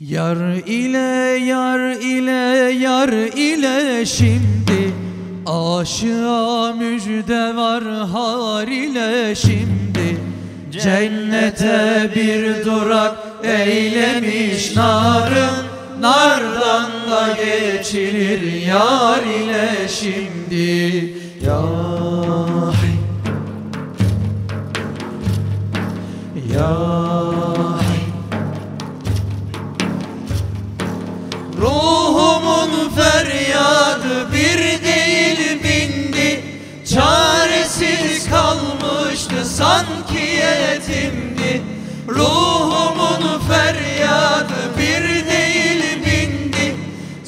Yar ile yar ile yar ile şimdi Aşığa müjde var har ile şimdi. Cennete bir durak eylemiş narın Nardan da geçilir yar ile şimdi. Yar sanki yetimdi Ruhumun feryadı bir değil bindi.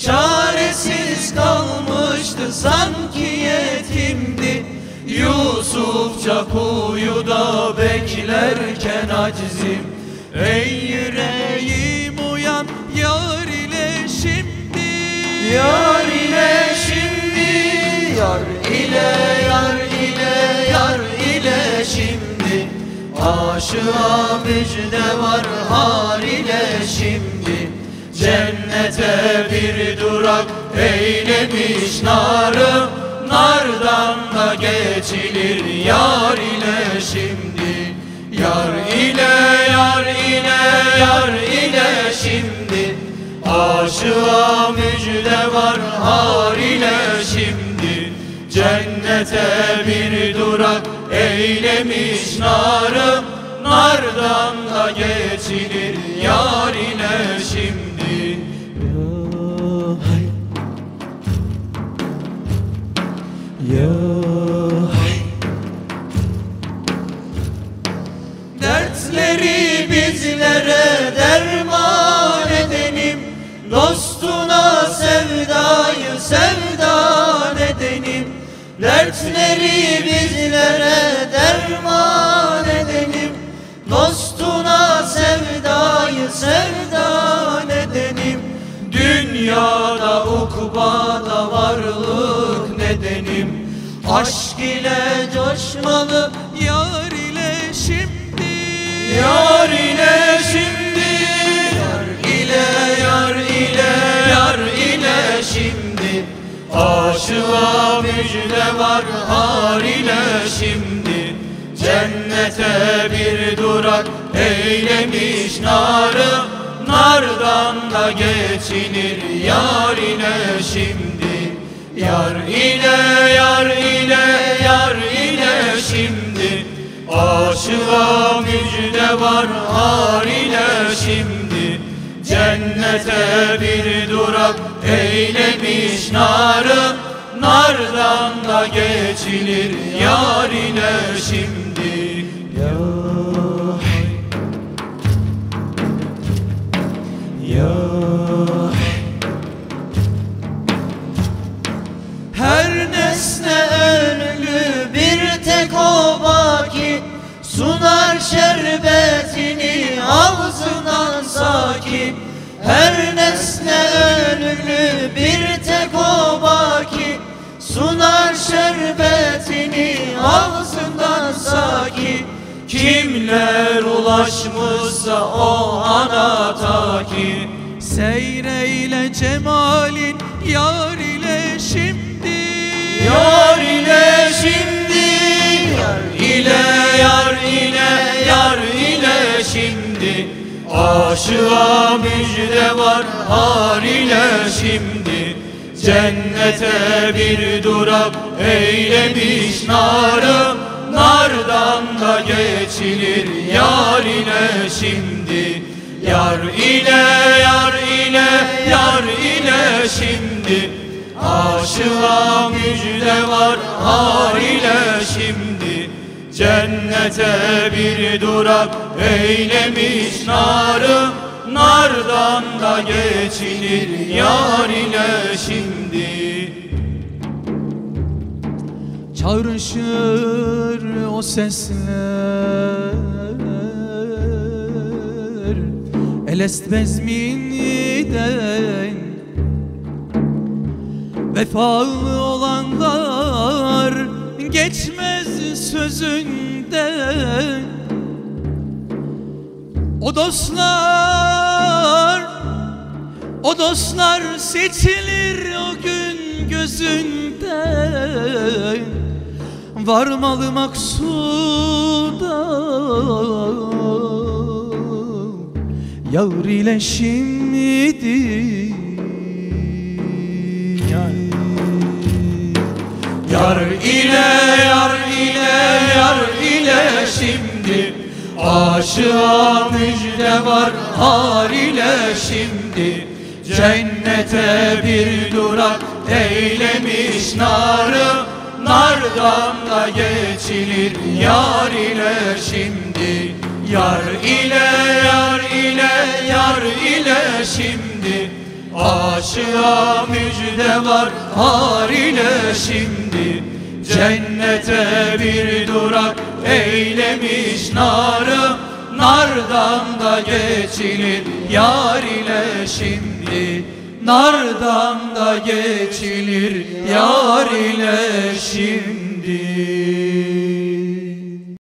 Çaresiz kalmıştı sanki yetimdi. Yusufça kuyuda beklerken acizim. Ey yüreğim uyan yar ile şimdi. Yar ile şimdi. Yar ile Aşığa müjde var har ile şimdi. Cennete bir durak eylemiş narı. Nardan da geçilir yar ile şimdi. Yar ile yar ile yar ile şimdi. Aşığa müjde var har ile şimdi. Cennete bir durak eylemiş narı Nardan da geçilir yar ile şimdi. Dertleri bizlere derman edenim. Dostuna sevdayı sevdan edenim. Dertleri bizlere derman edenim Dostuna sevdayı sevdan edenim Dünyada ukbada varlık nedenim. Aşk ile coşmalı yar ile şimdi. Yar ile şimdi. Yar ile yar ile yar ile şimdi. Aşığa müjde var har ile şimdi Cennete bir durak eylemiş narı. Nardan da geçilir yar ile şimdi. Yar ile yar ile yar ile şimdi. Aşığa müjde var har ile şimdi. Cennete bir durak eylemiş narı. Nardan da geçilir yar ile şimdi Sunar şerbetini ağzından sakin Her nesne ölü bir tek Sunar şerbetini ağzından Kimler ulaşmışsa o ana taki Seyreyle cemalin yar ile şimdi. Yar ile şimdi. Yar ile yar ile yar ile şimdi. Aşığa müjde var har ile şimdi. Cennete bir durak eylemiş narı Nardan da geçilir yar ile şimdi. Yar ile yar ile yar ile şimdi. Aşığa müjde var har ile şimdi. Cennete bir durak eylemiş narı. Nardan da geçilir yar ile şimdi Çağrışır o sesler. Elest bezminden Vefalı olanlar geçmez sözünden. O dostlar O dostlar seçilir o gün gözünden Varmalı maksuda Yar ile şimdi Yar Yar ile yar ile yar ile şimdi Aşığa müjde var har ile şimdi Cennete bir durak eylemiş narı Nardan da geçilir. Yar ile şimdi Yar ile yar ile yar ile şimdi. Aşığa müjde var har ile şimdi. Cennete bir durak eylemiş narı Nardan da geçilir. Yar ile şimdi Nardan da geçilir yar ile şimdi